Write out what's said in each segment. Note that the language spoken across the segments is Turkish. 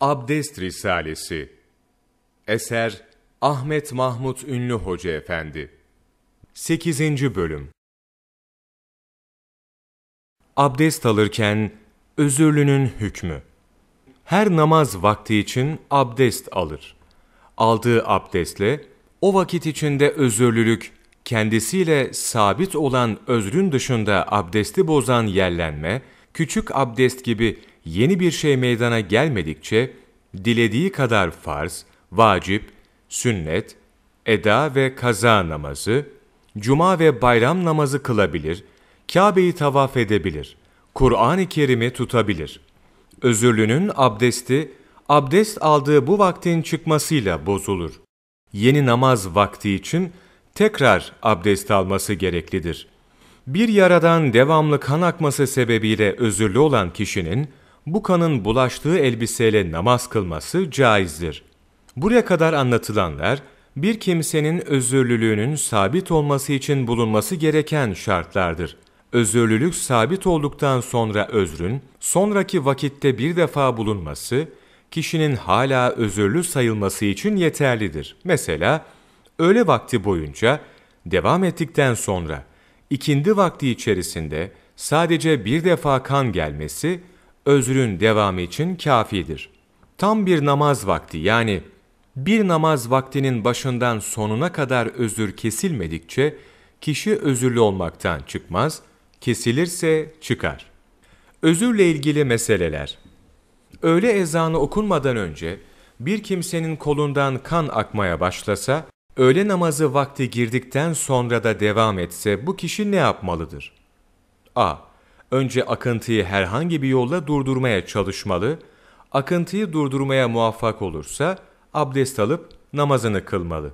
Abdest Risalesi Eser Ahmet Mahmut Ünlü Hoca Efendi 8. Bölüm Abdest alırken özürlünün hükmü Her namaz vakti için abdest alır. Aldığı abdestle o vakit içinde özürlülük kendisiyle sabit olan özrün dışında abdesti bozan yerlenme, küçük abdest gibi yeni bir şey meydana gelmedikçe, dilediği kadar farz, vacip, sünnet, eda ve kaza namazı, cuma ve bayram namazı kılabilir, Kabe'yi tavaf edebilir, Kur'an-ı Kerim'i tutabilir. Özürlünün abdesti, abdest aldığı bu vaktin çıkmasıyla bozulur. Yeni namaz vakti için tekrar abdest alması gereklidir. Bir yaradan devamlı kan akması sebebiyle özürlü olan kişinin, bu kanın bulaştığı elbiseyle namaz kılması caizdir. Buraya kadar anlatılanlar, bir kimsenin özürlülüğünün sabit olması için bulunması gereken şartlardır. Özürlülük sabit olduktan sonra özrün, sonraki vakitte bir defa bulunması, kişinin hala özürlü sayılması için yeterlidir. Mesela, öğle vakti boyunca devam ettikten sonra, ikindi vakti içerisinde sadece bir defa kan gelmesi, özrün devamı için kafidir. Tam bir namaz vakti yani bir namaz vaktinin başından sonuna kadar özür kesilmedikçe kişi özürlü olmaktan çıkmaz, kesilirse çıkar. Özürle ilgili meseleler Öğle ezanı okunmadan önce bir kimsenin kolundan kan akmaya başlasa, öğle namazı vakti girdikten sonra da devam etse bu kişi ne yapmalıdır? A önce akıntıyı herhangi bir yolla durdurmaya çalışmalı, akıntıyı durdurmaya muvaffak olursa abdest alıp namazını kılmalı.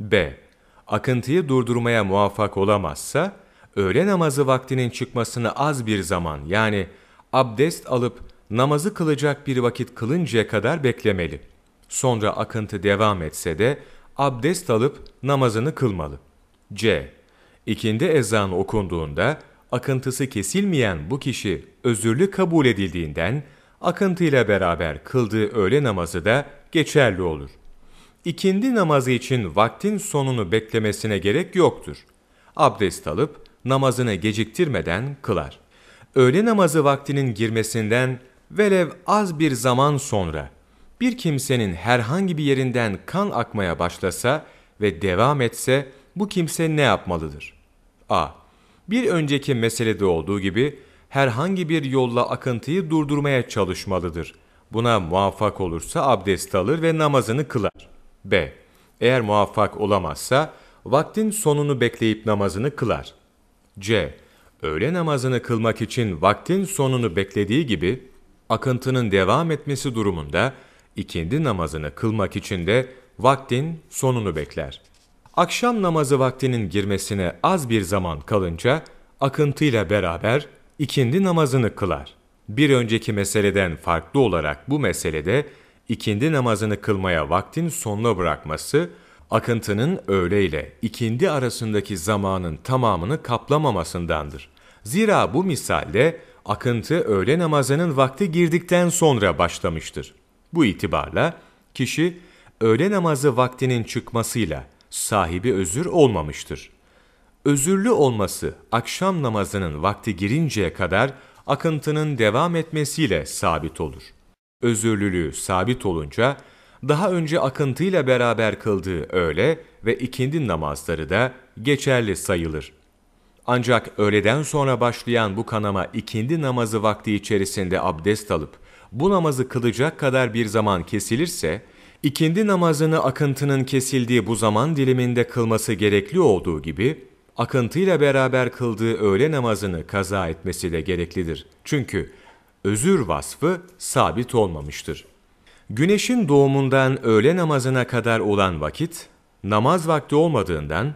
B. Akıntıyı durdurmaya muvaffak olamazsa, öğle namazı vaktinin çıkmasını az bir zaman yani abdest alıp namazı kılacak bir vakit kılıncaya kadar beklemeli. Sonra akıntı devam etse de abdest alıp namazını kılmalı. C. İkindi ezan okunduğunda akıntısı kesilmeyen bu kişi özürlü kabul edildiğinden akıntıyla beraber kıldığı öğle namazı da geçerli olur. İkindi namazı için vaktin sonunu beklemesine gerek yoktur. Abdest alıp namazını geciktirmeden kılar. Öğle namazı vaktinin girmesinden velev az bir zaman sonra bir kimsenin herhangi bir yerinden kan akmaya başlasa ve devam etse bu kimse ne yapmalıdır? A bir önceki meselede olduğu gibi herhangi bir yolla akıntıyı durdurmaya çalışmalıdır. Buna muvaffak olursa abdest alır ve namazını kılar. B. Eğer muvaffak olamazsa vaktin sonunu bekleyip namazını kılar. C. Öğle namazını kılmak için vaktin sonunu beklediği gibi akıntının devam etmesi durumunda ikindi namazını kılmak için de vaktin sonunu bekler. Akşam namazı vaktinin girmesine az bir zaman kalınca akıntıyla beraber ikindi namazını kılar. Bir önceki meseleden farklı olarak bu meselede ikindi namazını kılmaya vaktin sonuna bırakması, akıntının öğle ile ikindi arasındaki zamanın tamamını kaplamamasındandır. Zira bu misalde akıntı öğle namazının vakti girdikten sonra başlamıştır. Bu itibarla kişi öğle namazı vaktinin çıkmasıyla sahibi özür olmamıştır. Özürlü olması akşam namazının vakti girinceye kadar akıntının devam etmesiyle sabit olur. Özürlülüğü sabit olunca daha önce akıntıyla beraber kıldığı öğle ve ikindi namazları da geçerli sayılır. Ancak öğleden sonra başlayan bu kanama ikindi namazı vakti içerisinde abdest alıp bu namazı kılacak kadar bir zaman kesilirse, İkindi namazını akıntının kesildiği bu zaman diliminde kılması gerekli olduğu gibi, akıntıyla beraber kıldığı öğle namazını kaza etmesi de gereklidir. Çünkü özür vasfı sabit olmamıştır. Güneşin doğumundan öğle namazına kadar olan vakit, namaz vakti olmadığından,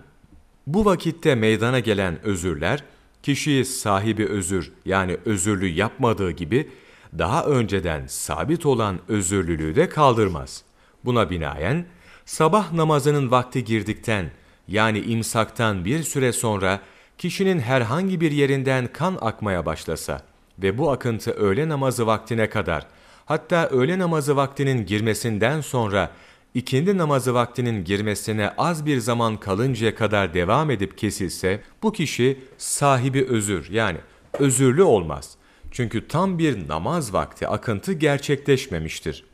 bu vakitte meydana gelen özürler, kişiyi sahibi özür yani özürlü yapmadığı gibi, daha önceden sabit olan özürlülüğü de kaldırmaz.'' Buna binaen sabah namazının vakti girdikten yani imsaktan bir süre sonra kişinin herhangi bir yerinden kan akmaya başlasa ve bu akıntı öğle namazı vaktine kadar Hatta öğle namazı vaktinin girmesinden sonra ikindi namazı vaktinin girmesine az bir zaman kalıncaya kadar devam edip kesilse bu kişi sahibi özür yani özürlü olmaz. Çünkü tam bir namaz vakti akıntı gerçekleşmemiştir.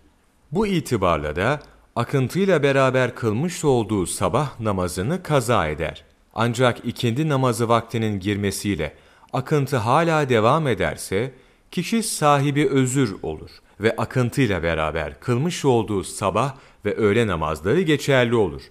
Bu itibarla da akıntıyla beraber kılmış olduğu sabah namazını kaza eder. Ancak ikindi namazı vaktinin girmesiyle akıntı hala devam ederse kişi sahibi özür olur ve akıntıyla beraber kılmış olduğu sabah ve öğle namazları geçerli olur.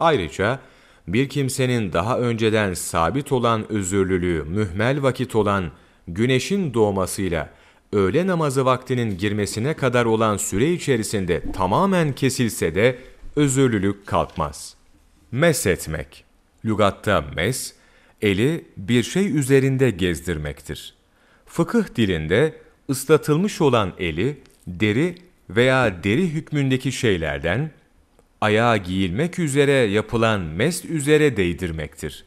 Ayrıca bir kimsenin daha önceden sabit olan özürlülüğü mühmel vakit olan güneşin doğmasıyla öğle namazı vaktinin girmesine kadar olan süre içerisinde tamamen kesilse de özürlülük kalkmaz. Mes etmek. Lügatta mes, eli bir şey üzerinde gezdirmektir. Fıkıh dilinde ıslatılmış olan eli, deri veya deri hükmündeki şeylerden, ayağa giyilmek üzere yapılan mest üzere değdirmektir.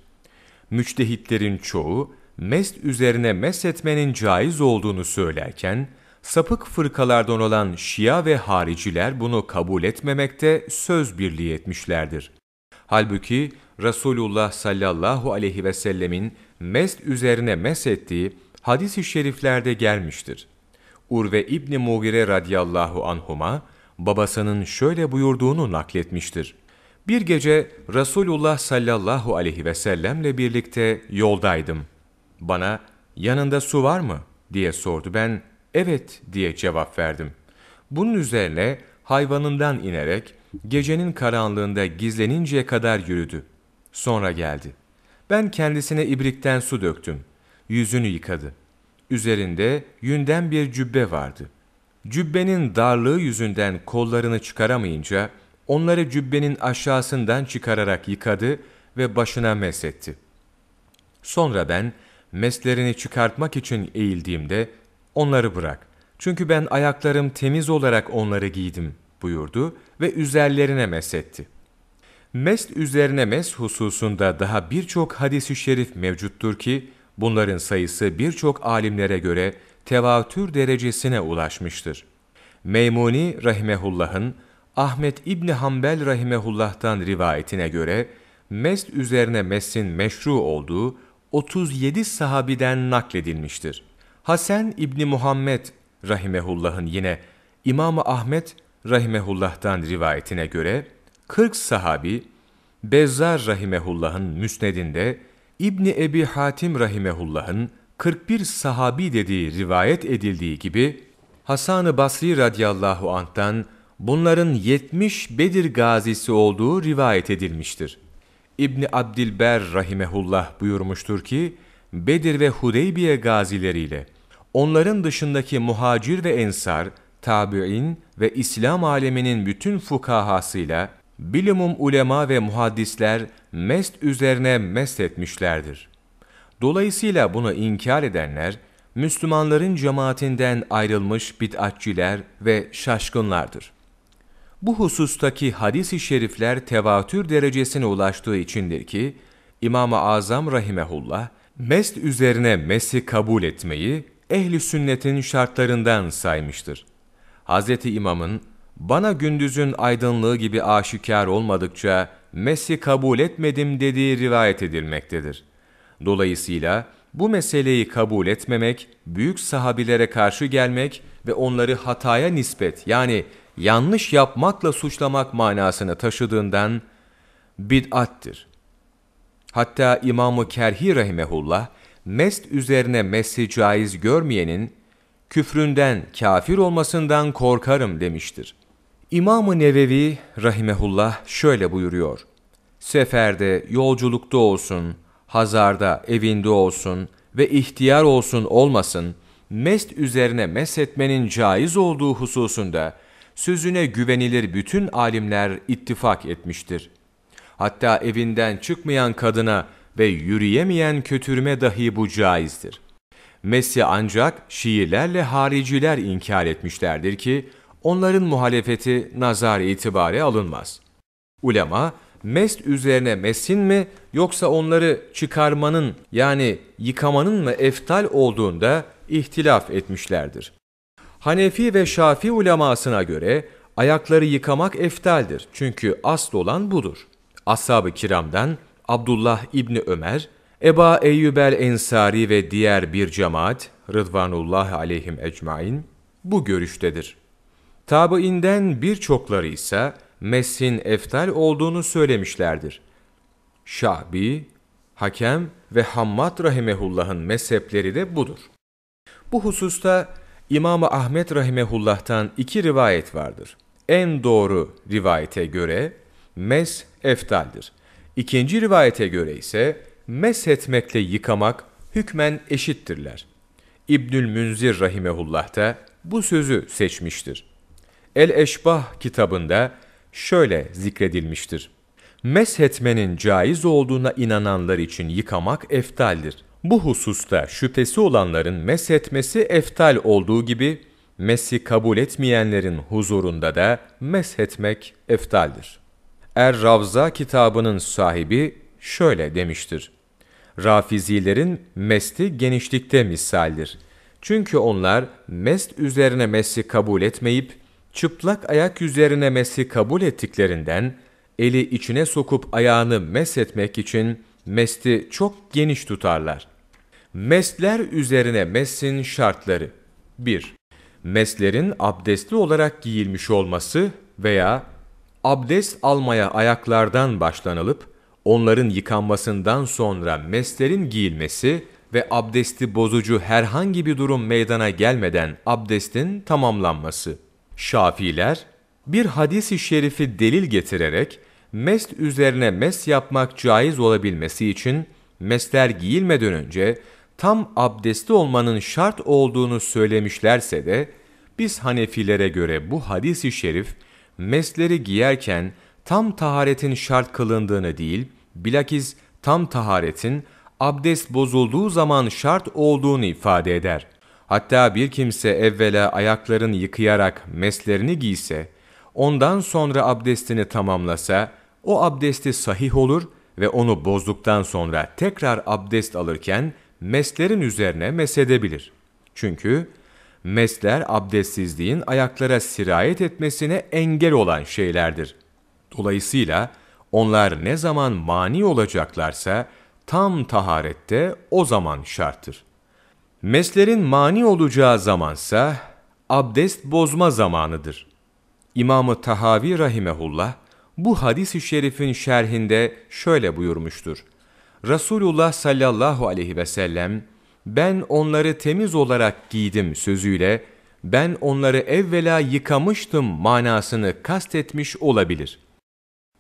Müçtehitlerin çoğu, mest üzerine mes etmenin caiz olduğunu söylerken, sapık fırkalardan olan Şia ve hariciler bunu kabul etmemekte söz birliği etmişlerdir. Halbuki Resulullah sallallahu aleyhi ve sellemin mest üzerine mes ettiği hadis-i şeriflerde gelmiştir. Urve İbni Mugire radıyallahu anhuma, babasının şöyle buyurduğunu nakletmiştir. Bir gece Resulullah sallallahu aleyhi ve sellemle birlikte yoldaydım. Bana yanında su var mı diye sordu. Ben evet diye cevap verdim. Bunun üzerine hayvanından inerek gecenin karanlığında gizleninceye kadar yürüdü. Sonra geldi. Ben kendisine ibrikten su döktüm. Yüzünü yıkadı. Üzerinde yünden bir cübbe vardı. Cübbenin darlığı yüzünden kollarını çıkaramayınca onları cübbenin aşağısından çıkararak yıkadı ve başına mesetti. Sonra ben meslerini çıkartmak için eğildiğimde onları bırak. Çünkü ben ayaklarım temiz olarak onları giydim buyurdu ve üzerlerine mesetti. Mest üzerine mes hususunda daha birçok hadis-i şerif mevcuttur ki bunların sayısı birçok alimlere göre tevatür derecesine ulaşmıştır. Meymuni rahimehullah'ın Ahmet İbni Hanbel rahimehullah'tan rivayetine göre mest üzerine mesin meşru olduğu 37 sahabiden nakledilmiştir. Hasan İbni Muhammed rahimehullah'ın yine İmam Ahmet rahimehullah'tan rivayetine göre 40 sahabi Bezzar rahimehullah'ın müsnedinde İbni Ebi Hatim rahimehullah'ın 41 sahabi dediği rivayet edildiği gibi Hasan-ı Basri radıyallahu anh'tan bunların 70 Bedir gazisi olduğu rivayet edilmiştir. İbni Abdilber rahimehullah buyurmuştur ki, Bedir ve Hudeybiye gazileriyle, onların dışındaki muhacir ve ensar, tabi'in ve İslam aleminin bütün fukahasıyla, bilimum ulema ve muhaddisler mest üzerine mest etmişlerdir. Dolayısıyla bunu inkar edenler, Müslümanların cemaatinden ayrılmış bid'atçiler ve şaşkınlardır. Bu husustaki hadis-i şerifler tevatür derecesine ulaştığı içindir ki, İmam-ı Azam rahimehullah, mest üzerine mesi kabul etmeyi ehli sünnetin şartlarından saymıştır. Hz. İmam'ın bana gündüzün aydınlığı gibi aşikar olmadıkça mesi kabul etmedim dediği rivayet edilmektedir. Dolayısıyla bu meseleyi kabul etmemek, büyük sahabilere karşı gelmek ve onları hataya nispet yani yanlış yapmakla suçlamak manasını taşıdığından bid'attir. Hatta İmam-ı Kerhi Rahimehullah, mest üzerine messi caiz görmeyenin, küfründen, kafir olmasından korkarım demiştir. İmam-ı Nevevi Rahimehullah şöyle buyuruyor. Seferde, yolculukta olsun, hazarda, evinde olsun ve ihtiyar olsun olmasın, mest üzerine mesetmenin caiz olduğu hususunda, sözüne güvenilir bütün alimler ittifak etmiştir. Hatta evinden çıkmayan kadına ve yürüyemeyen kötürüme dahi bu caizdir. Messi ancak Şiilerle hariciler inkar etmişlerdir ki, onların muhalefeti nazar itibare alınmaz. Ulema, mest üzerine mesin mi yoksa onları çıkarmanın yani yıkamanın mı eftal olduğunda ihtilaf etmişlerdir. Hanefi ve Şafi ulemasına göre ayakları yıkamak eftaldir. Çünkü asıl olan budur. Ashab-ı kiramdan Abdullah İbni Ömer, Eba Eyyubel Ensari ve diğer bir cemaat, Rıdvanullah aleyhim ecmain, bu görüştedir. Tabiinden birçokları ise mesin eftal olduğunu söylemişlerdir. Şabi, Hakem ve Hammad rahimehullah'ın mezhepleri de budur. Bu hususta İmam Ahmet rahimehullah'tan iki rivayet vardır. En doğru rivayete göre mes eftaldir. İkinci rivayete göre ise mes etmekle yıkamak hükmen eşittirler. İbnül Münzir rahimehullah da bu sözü seçmiştir. El-Eşbah kitabında şöyle zikredilmiştir. Meshetmenin caiz olduğuna inananlar için yıkamak eftaldir. Bu hususta şüphesi olanların meshetmesi eftal olduğu gibi, mesi kabul etmeyenlerin huzurunda da meshetmek eftaldir. Er-Ravza kitabının sahibi şöyle demiştir. Rafizilerin mesti genişlikte misaldir. Çünkü onlar mest üzerine mesi kabul etmeyip, çıplak ayak üzerine mesi kabul ettiklerinden, eli içine sokup ayağını mes etmek için mesti çok geniş tutarlar. Mesler üzerine mesin şartları 1. Meslerin abdestli olarak giyilmiş olması veya abdest almaya ayaklardan başlanılıp, onların yıkanmasından sonra meslerin giyilmesi ve abdesti bozucu herhangi bir durum meydana gelmeden abdestin tamamlanması. Şafiler, bir hadis-i şerifi delil getirerek, mest üzerine mes yapmak caiz olabilmesi için, mesler giyilmeden önce, tam abdestli olmanın şart olduğunu söylemişlerse de, biz Hanefilere göre bu hadis-i şerif, mesleri giyerken tam taharetin şart kılındığını değil, bilakis tam taharetin abdest bozulduğu zaman şart olduğunu ifade eder. Hatta bir kimse evvela ayaklarını yıkayarak meslerini giyse, ondan sonra abdestini tamamlasa, o abdesti sahih olur ve onu bozduktan sonra tekrar abdest alırken meslerin üzerine mesedebilir. Çünkü mesler abdestsizliğin ayaklara sirayet etmesine engel olan şeylerdir. Dolayısıyla onlar ne zaman mani olacaklarsa tam taharette o zaman şarttır. Meslerin mani olacağı zamansa abdest bozma zamanıdır. İmam-ı Tahavi rahimehullah bu hadis-i şerifin şerhinde şöyle buyurmuştur. Resulullah sallallahu aleyhi ve sellem ben onları temiz olarak giydim sözüyle ben onları evvela yıkamıştım manasını kastetmiş olabilir.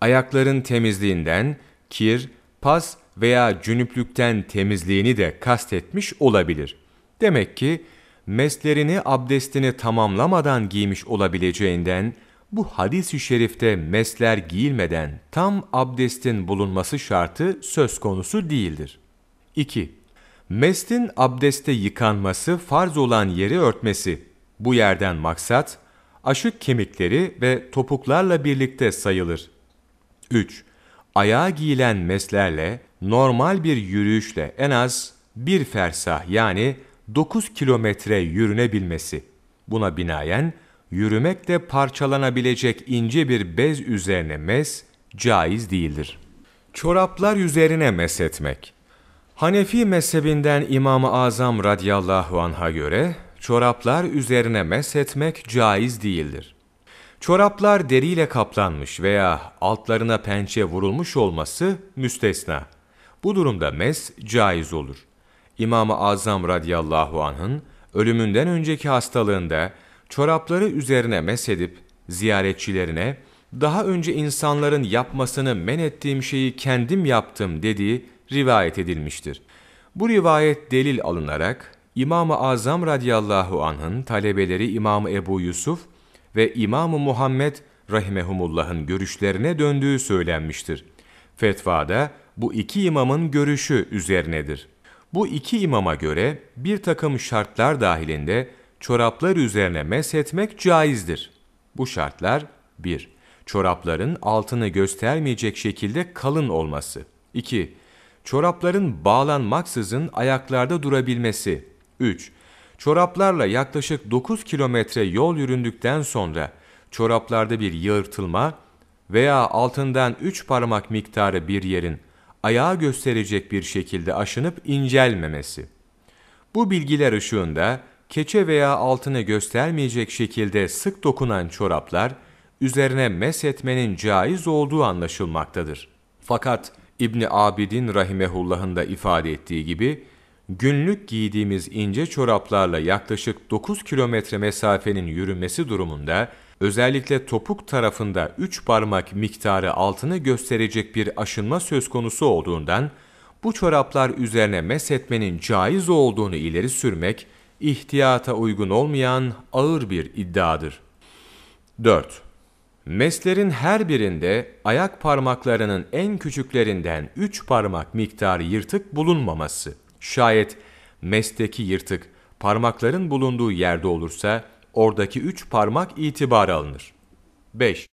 Ayakların temizliğinden kir, pas veya cünüplükten temizliğini de kastetmiş olabilir. Demek ki meslerini abdestini tamamlamadan giymiş olabileceğinden bu hadis-i şerifte mesler giyilmeden tam abdestin bulunması şartı söz konusu değildir. 2. Mestin abdeste yıkanması farz olan yeri örtmesi. Bu yerden maksat, aşık kemikleri ve topuklarla birlikte sayılır. 3. Ayağa giyilen meslerle normal bir yürüyüşle en az bir fersah yani 9 kilometre yürünebilmesi. Buna binaen yürümekle parçalanabilecek ince bir bez üzerine mes caiz değildir. Çoraplar üzerine mes etmek. Hanefi mezhebinden İmam-ı Azam radıyallahu anh'a göre çoraplar üzerine mes etmek caiz değildir. Çoraplar deriyle kaplanmış veya altlarına pençe vurulmuş olması müstesna. Bu durumda mes caiz olur. İmam-ı Azam radıyallahu anh'ın ölümünden önceki hastalığında çorapları üzerine mesedip ziyaretçilerine daha önce insanların yapmasını men ettiğim şeyi kendim yaptım dediği rivayet edilmiştir. Bu rivayet delil alınarak İmam-ı Azam radıyallahu anh'ın talebeleri İmam Ebu Yusuf ve İmam-ı Muhammed rahimehumullah'ın görüşlerine döndüğü söylenmiştir. Fetvada bu iki imamın görüşü üzerinedir. Bu iki imama göre bir takım şartlar dahilinde çoraplar üzerine meshetmek caizdir. Bu şartlar 1. Çorapların altını göstermeyecek şekilde kalın olması. 2. Çorapların bağlanmaksızın ayaklarda durabilmesi. 3. Çoraplarla yaklaşık 9 kilometre yol yüründükten sonra çoraplarda bir yırtılma veya altından 3 parmak miktarı bir yerin ayağı gösterecek bir şekilde aşınıp incelmemesi. Bu bilgiler ışığında keçe veya altını göstermeyecek şekilde sık dokunan çoraplar, üzerine mesetmenin caiz olduğu anlaşılmaktadır. Fakat İbni Abidin Rahimehullah'ın da ifade ettiği gibi, günlük giydiğimiz ince çoraplarla yaklaşık 9 kilometre mesafenin yürümesi durumunda, özellikle topuk tarafında 3 parmak miktarı altını gösterecek bir aşınma söz konusu olduğundan, bu çoraplar üzerine mesetmenin caiz olduğunu ileri sürmek, ihtiyata uygun olmayan ağır bir iddiadır. 4. Meslerin her birinde ayak parmaklarının en küçüklerinden 3 parmak miktarı yırtık bulunmaması. Şayet mesteki yırtık parmakların bulunduğu yerde olursa oradaki 3 parmak itibara alınır. 5.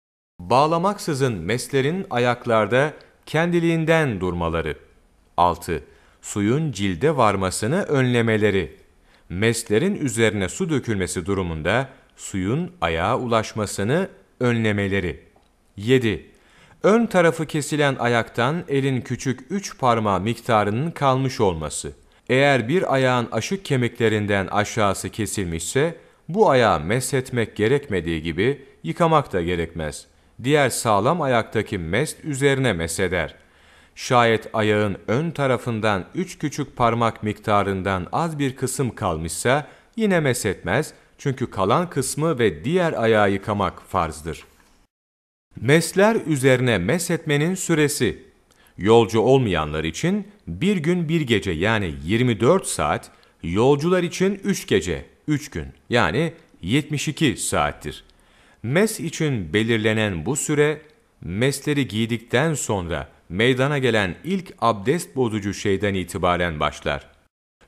Bağlamaksızın meslerin ayaklarda kendiliğinden durmaları. 6. Suyun cilde varmasını önlemeleri. Meslerin üzerine su dökülmesi durumunda suyun ayağa ulaşmasını önlemeleri. 7. Ön tarafı kesilen ayaktan elin küçük üç parmağı miktarının kalmış olması. Eğer bir ayağın aşık kemiklerinden aşağısı kesilmişse, bu ayağı meshetmek gerekmediği gibi yıkamak da gerekmez. Diğer sağlam ayaktaki mest üzerine mesheder. Şayet ayağın ön tarafından üç küçük parmak miktarından az bir kısım kalmışsa yine meshetmez çünkü kalan kısmı ve diğer ayağı yıkamak farzdır. Mesler üzerine meshetmenin süresi Yolcu olmayanlar için bir gün bir gece yani 24 saat, yolcular için 3 gece, 3 gün yani 72 saattir. Mes için belirlenen bu süre, mesleri giydikten sonra meydana gelen ilk abdest bozucu şeyden itibaren başlar.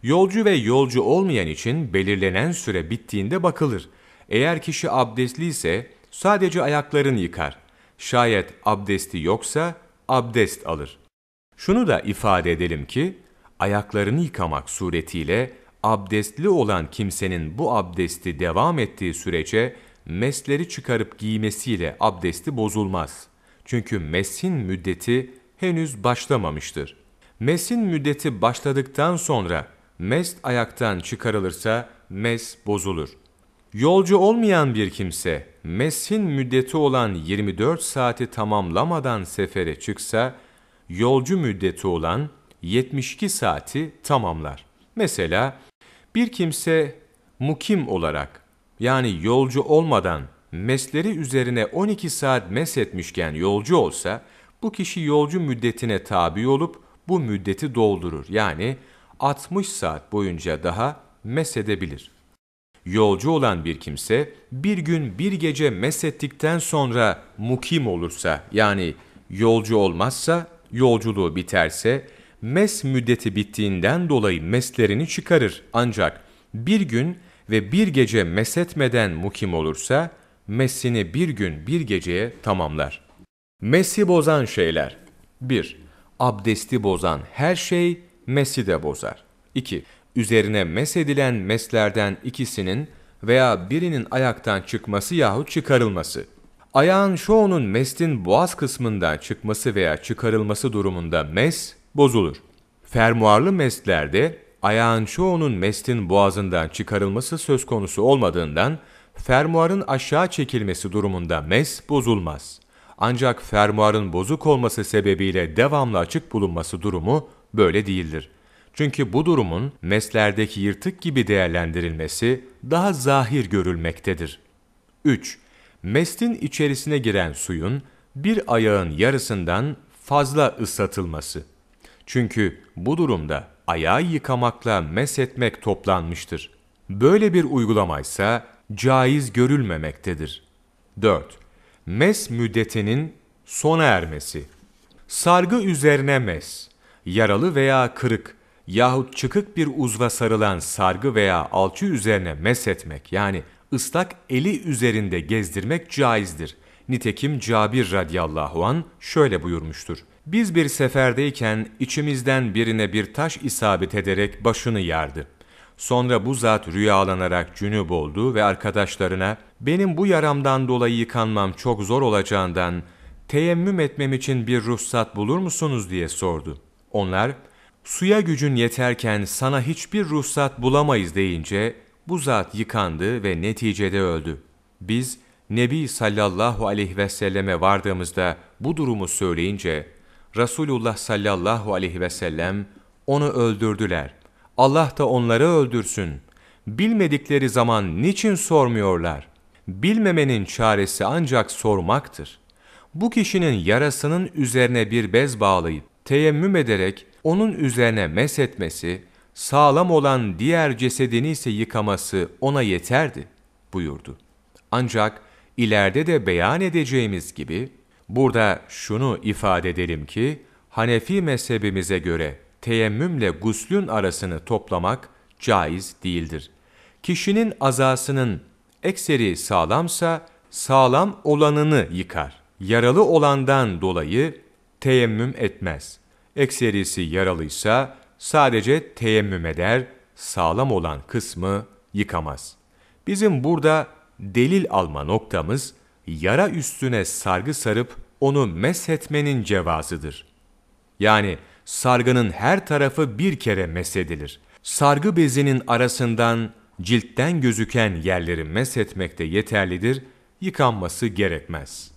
Yolcu ve yolcu olmayan için belirlenen süre bittiğinde bakılır. Eğer kişi abdestli ise sadece ayaklarını yıkar. Şayet abdesti yoksa abdest alır. Şunu da ifade edelim ki, ayaklarını yıkamak suretiyle abdestli olan kimsenin bu abdesti devam ettiği sürece mesleri çıkarıp giymesiyle abdesti bozulmaz. Çünkü mesin müddeti henüz başlamamıştır. Mesin müddeti başladıktan sonra mest ayaktan çıkarılırsa mes bozulur. Yolcu olmayan bir kimse mesin müddeti olan 24 saati tamamlamadan sefere çıksa, yolcu müddeti olan 72 saati tamamlar. Mesela bir kimse mukim olarak yani yolcu olmadan mesleri üzerine 12 saat meshetmişken yolcu olsa, bu kişi yolcu müddetine tabi olup bu müddeti doldurur. Yani 60 saat boyunca daha mesedebilir. Yolcu olan bir kimse bir gün bir gece mesettikten sonra mukim olursa yani yolcu olmazsa, yolculuğu biterse mes müddeti bittiğinden dolayı meslerini çıkarır. Ancak bir gün ve bir gece mesetmeden mukim olursa mesini bir gün bir geceye tamamlar. Mesi bozan şeyler 1. Abdesti bozan her şey mesi de bozar. 2. Üzerine mesedilen meslerden ikisinin veya birinin ayaktan çıkması yahut çıkarılması. Ayağın çoğunun mestin boğaz kısmından çıkması veya çıkarılması durumunda mes bozulur. Fermuarlı meslerde ayağın çoğunun mestin boğazından çıkarılması söz konusu olmadığından fermuarın aşağı çekilmesi durumunda mes bozulmaz. Ancak fermuarın bozuk olması sebebiyle devamlı açık bulunması durumu böyle değildir. Çünkü bu durumun meslerdeki yırtık gibi değerlendirilmesi daha zahir görülmektedir. 3. Mestin içerisine giren suyun bir ayağın yarısından fazla ıslatılması. Çünkü bu durumda ayağı yıkamakla mesetmek toplanmıştır. Böyle bir uygulamaysa caiz görülmemektedir. 4. Mes müddetinin sona ermesi. Sargı üzerine mes, yaralı veya kırık yahut çıkık bir uzva sarılan sargı veya alçı üzerine mes etmek yani ıslak eli üzerinde gezdirmek caizdir. Nitekim Cabir radıyallahu an şöyle buyurmuştur. Biz bir seferdeyken içimizden birine bir taş isabet ederek başını yardı. Sonra bu zat rüyalanarak cünüp oldu ve arkadaşlarına benim bu yaramdan dolayı yıkanmam çok zor olacağından teyemmüm etmem için bir ruhsat bulur musunuz diye sordu. Onlar suya gücün yeterken sana hiçbir ruhsat bulamayız deyince bu zat yıkandı ve neticede öldü. Biz Nebi sallallahu aleyhi ve selleme vardığımızda bu durumu söyleyince Resulullah sallallahu aleyhi ve sellem onu öldürdüler. Allah da onları öldürsün. Bilmedikleri zaman niçin sormuyorlar? Bilmemenin çaresi ancak sormaktır. Bu kişinin yarasının üzerine bir bez bağlayıp teyemmüm ederek onun üzerine mesetmesi, sağlam olan diğer cesedini ise yıkaması ona yeterdi buyurdu. Ancak ileride de beyan edeceğimiz gibi burada şunu ifade edelim ki Hanefi mezhebimize göre teyemmümle guslün arasını toplamak caiz değildir. Kişinin azasının ekseri sağlamsa sağlam olanını yıkar. Yaralı olandan dolayı teyemmüm etmez. Ekserisi yaralıysa sadece teyemmüm eder, sağlam olan kısmı yıkamaz. Bizim burada delil alma noktamız yara üstüne sargı sarıp onu meshetmenin cevazıdır. Yani sargının her tarafı bir kere mesedilir. Sargı bezinin arasından ciltten gözüken yerleri meshetmek de yeterlidir, yıkanması gerekmez.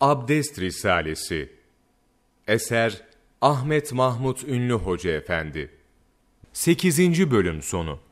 Abdest Risalesi Eser Ahmet Mahmut Ünlü Hoca Efendi 8. Bölüm Sonu